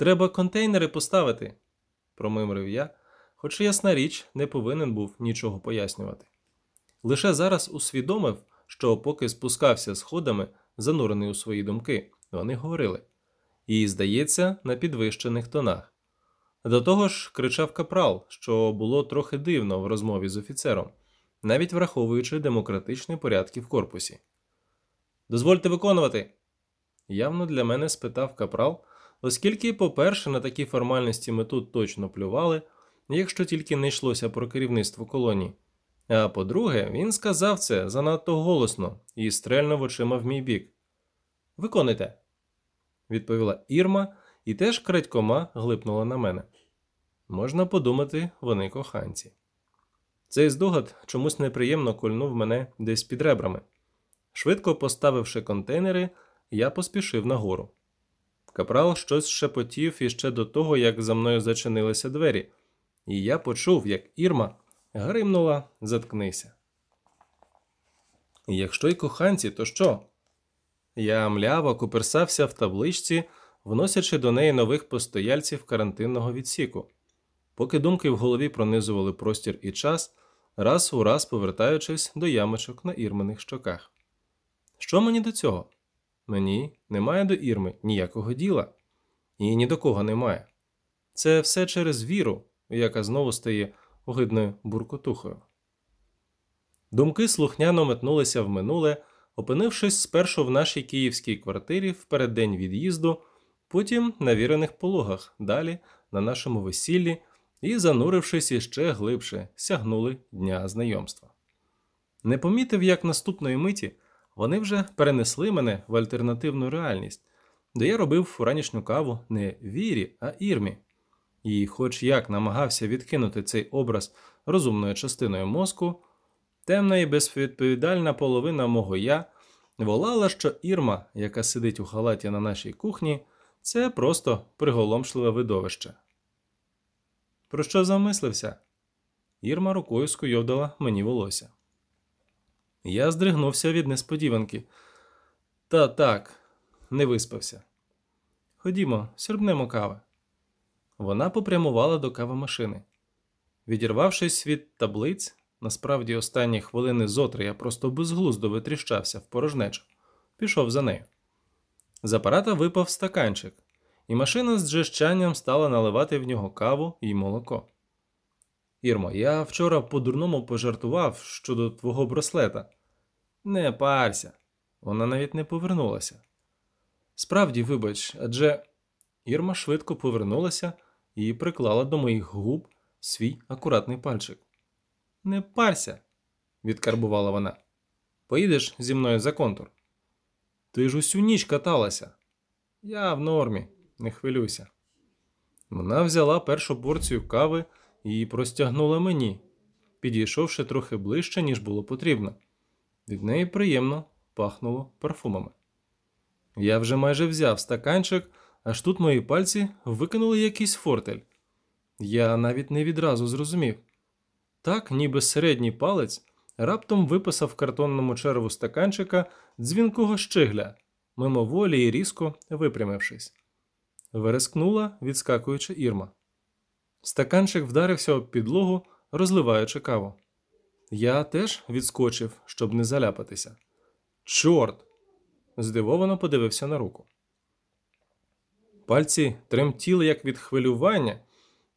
Треба контейнери поставити, промимрив я, хоч ясна річ не повинен був нічого пояснювати. Лише зараз усвідомив, що поки спускався сходами, занурений у свої думки, вони говорили. І, здається, на підвищених тонах. До того ж, кричав капрал, що було трохи дивно в розмові з офіцером, навіть враховуючи демократичні порядки в корпусі. Дозвольте виконувати. Явно для мене спитав капрал, оскільки, по-перше, на такі формальності ми тут точно плювали, якщо тільки не йшлося про керівництво колонії. А по-друге, він сказав це занадто голосно і стрельнув очима в мій бік. Виконуйте, відповіла Ірма і теж крадькома глипнула на мене. Можна подумати, вони коханці. Цей здогад чомусь неприємно кольнув мене десь під ребрами. Швидко поставивши контейнери, я поспішив нагору. Капрал щось шепотів іще до того, як за мною зачинилися двері, і я почув, як Ірма гримнула заткнися. Якщо й коханці, то що? Я мляво куперсався в табличці, вносячи до неї нових постояльців карантинного відсіку. Поки думки в голові пронизували простір і час, раз у раз повертаючись до ямочок на ірманих щоках. Що мені до цього? Мені немає до ірми ніякого діла, і ні до кого немає. Це все через віру, яка знову стає огидною буркотухою. Думки слухняно метнулися в минуле, опинившись спершу в нашій київській квартирі в переддень від'їзду, потім на вірених пологах, далі на нашому весіллі і, занурившись іще глибше, сягнули дня знайомства. Не помітив, як наступної миті вони вже перенесли мене в альтернативну реальність, де я робив ранішню каву не вірі, а ірмі. І, хоч як намагався відкинути цей образ розумною частиною мозку, темна і безвідповідальна половина мого я волала, що Ірма, яка сидить у халаті на нашій кухні, це просто приголомшливе видовище. Про що замислився? Ірма рукою скуйовдала мені волосся. Я здригнувся від несподіванки. Та так, не виспався. Ходімо, сірбнемо кави. Вона попрямувала до кавомашини. Відірвавшись від таблиць, насправді останні хвилини зотри я просто безглуздо витріщався в порожнечу, пішов за нею. З апарата випав стаканчик, і машина з джещанням стала наливати в нього каву і молоко. Ірмо, я вчора по-дурному пожартував щодо твого браслета. Не парся, вона навіть не повернулася. Справді, вибач, адже Ірма швидко повернулася і приклала до моїх губ свій акуратний пальчик. Не парся, відкарбувала вона. Поїдеш зі мною за контур. Ти ж усю ніч каталася. Я в нормі, не хвилюйся. Вона взяла першу порцію кави і простягнула мені, підійшовши трохи ближче, ніж було потрібно. Від неї приємно пахнуло парфумами. Я вже майже взяв стаканчик, аж тут мої пальці викинули якийсь фортель. Я навіть не відразу зрозумів. Так, ніби середній палець раптом виписав в картонному черву стаканчика дзвінкого щигля, мимоволі і різко випрямившись. Верескнула, відскакуючи ірма. Стаканчик вдарився об підлогу, розливаючи каву. Я теж відскочив, щоб не заляпатися. Чорт! здивовано подивився на руку. Пальці тремтіли як від хвилювання,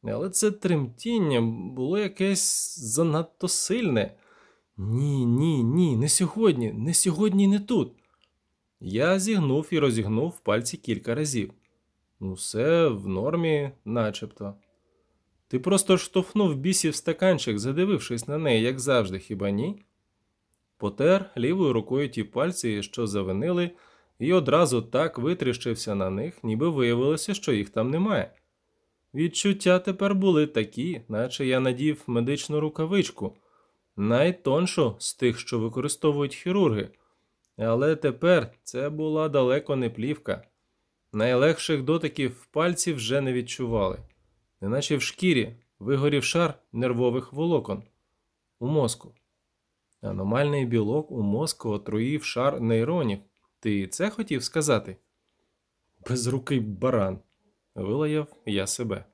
але це тремтіння було якесь занадто сильне. Ні, ні, ні, не сьогодні, не сьогодні, не тут. Я зігнув і розігнув пальці кілька разів. Усе в нормі, начебто. Ти просто штовхнув бісів стаканчик, задивившись на неї, як завжди, хіба ні? Потер лівою рукою ті пальці, що завинили, і одразу так витріщився на них, ніби виявилося, що їх там немає. Відчуття тепер були такі, наче я надів медичну рукавичку, найтоншу з тих, що використовують хірурги. Але тепер це була далеко не плівка. Найлегших дотиків пальців вже не відчували, неначе в шкірі вигорів шар нервових волокон у мозку. Аномальний білок у мозку отруїв шар нейронів. Ти це хотів сказати? Безрукий баран. вилаяв я себе.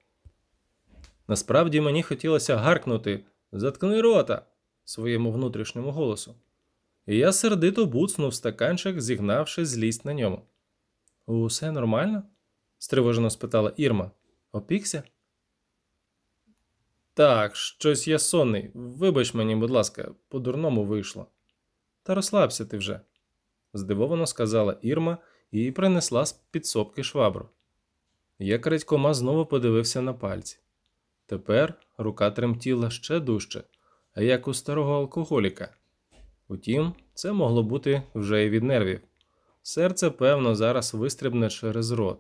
Насправді мені хотілося гаркнути Заткни рота своєму внутрішньому голосу. І я сердито буцнув стаканчик, зігнавши злість на ньому. Усе нормально? стривожено спитала Ірма. Опікся? Так, щось я сонний. Вибач мені, будь ласка, по-дурному вийшло. Та розслабся ти вже, здивовано сказала Ірма і принесла з підсобки швабру. Я крадькома знову подивився на пальці. Тепер рука тремтіла ще дужче, як у старого алкоголіка. Утім, це могло бути вже і від нервів. Серце, певно, зараз вистрибне через рот.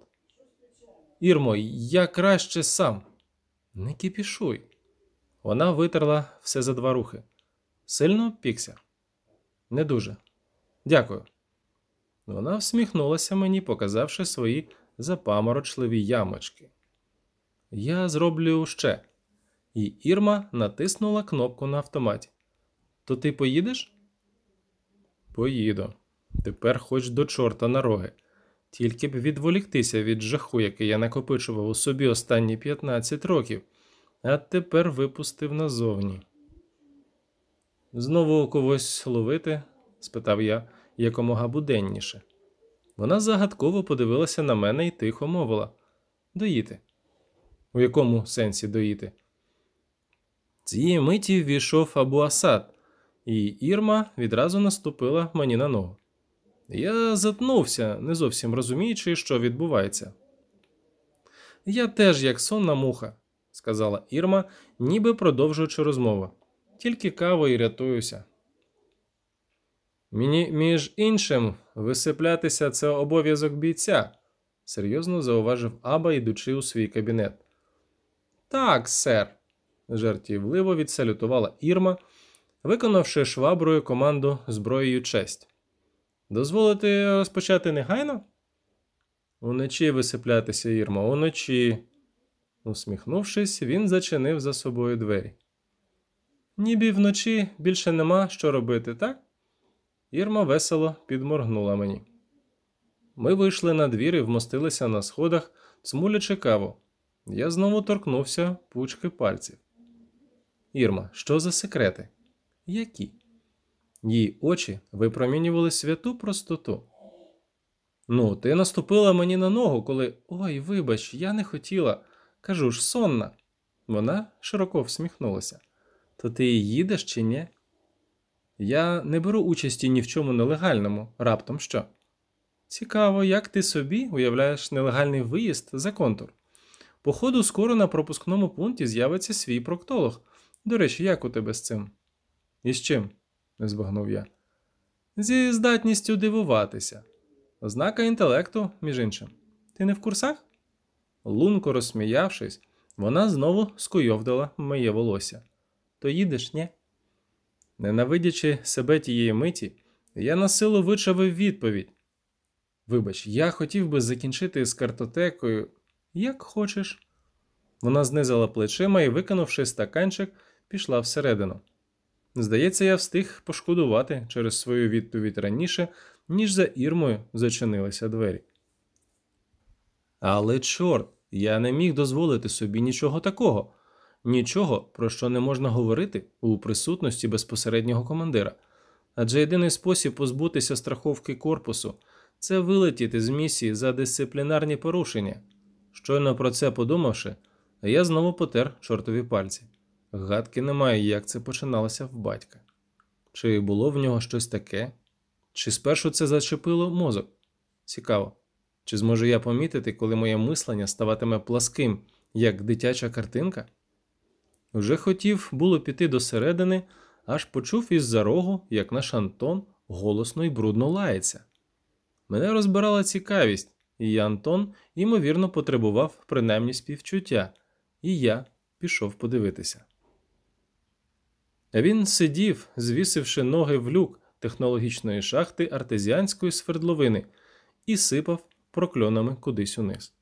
Ірмо, я краще сам. Не кипішуй. Вона витерла все за два рухи. Сильно пікся? Не дуже. Дякую. Вона всміхнулася мені, показавши свої запаморочливі ямочки. Я зроблю ще. І Ірма натиснула кнопку на автоматі. То ти поїдеш? Поїду. Тепер хоч до чорта на роги. Тільки б відволіктися від жаху, який я накопичував у собі останні 15 років, а тепер випустив назовні. Знову когось ловити? спитав я якомога буденніше. Вона загадково подивилася на мене і тихо мовила доїти. У якому сенсі доїти? Цієї миті ввійшов Абу Асад, і Ірма відразу наступила мені на ногу. Я затнувся, не зовсім розуміючи, що відбувається. Я теж як сонна муха, сказала Ірма, ніби продовжуючи розмову. Тільки каву і рятуюся. Мені, між іншим, висиплятися це обов'язок бійця, серйозно зауважив Аба, йдучи у свій кабінет. Так, сер, жартівливо відсалютувала Ірма, виконавши шваброю команду зброєю честь. Дозволити розпочати негайно? Уночі висиплятися, Ірма, уночі. Усміхнувшись, він зачинив за собою двері. Ніби вночі більше нема що робити, так? Ірма весело підморгнула мені. Ми вийшли на двір і вмостилися на сходах, цмулячи каву. Я знову торкнувся пучки пальців. Ірма, що за секрети? Які? Її очі випромінювали святу простоту. Ну, ти наступила мені на ногу, коли. Ой, вибач, я не хотіла. Кажу ж, сонна. Вона широко всміхнулася. То ти їдеш чи ні? Я не беру участі ні в чому нелегальному, раптом що. Цікаво, як ти собі уявляєш нелегальний виїзд за контур. Походу, скоро на пропускному пункті з'явиться свій проктолог. До речі, як у тебе з цим? І з чим? не збагнув я. Зі здатністю дивуватися. Ознака інтелекту, між іншим. Ти не в курсах? Лунко розсміявшись, вона знову скуйовдала моє волосся. То їдеш, ні? Ненавидячи себе тієї миті, я на силу вичавив відповідь. Вибач, я хотів би закінчити з картотекою, як хочеш. Вона знизила плечима і, викинувши стаканчик, пішла всередину. Здається, я встиг пошкодувати через свою відповідь раніше, ніж за ірмою зачинилися двері. Але, чорт, я не міг дозволити собі нічого такого, нічого, про що не можна говорити у присутності безпосереднього командира. Адже єдиний спосіб позбутися страховки корпусу це вилетіти з місії за дисциплінарні порушення. Щойно про це подумавши, я знову потер чортові пальці. Гадки немає, як це починалося в батька. Чи було в нього щось таке? Чи спершу це зачепило мозок? Цікаво. Чи зможу я помітити, коли моє мислення ставатиме пласким, як дитяча картинка? Уже хотів було піти до середини, аж почув із за рогу, як наш Антон голосно й брудно лається. Мене розбирала цікавість, і Антон, ймовірно, потребував принаймні співчуття, і я пішов подивитися. Він сидів, звісивши ноги в люк технологічної шахти артезіанської свердловини, і сипав прокльонами кудись униз.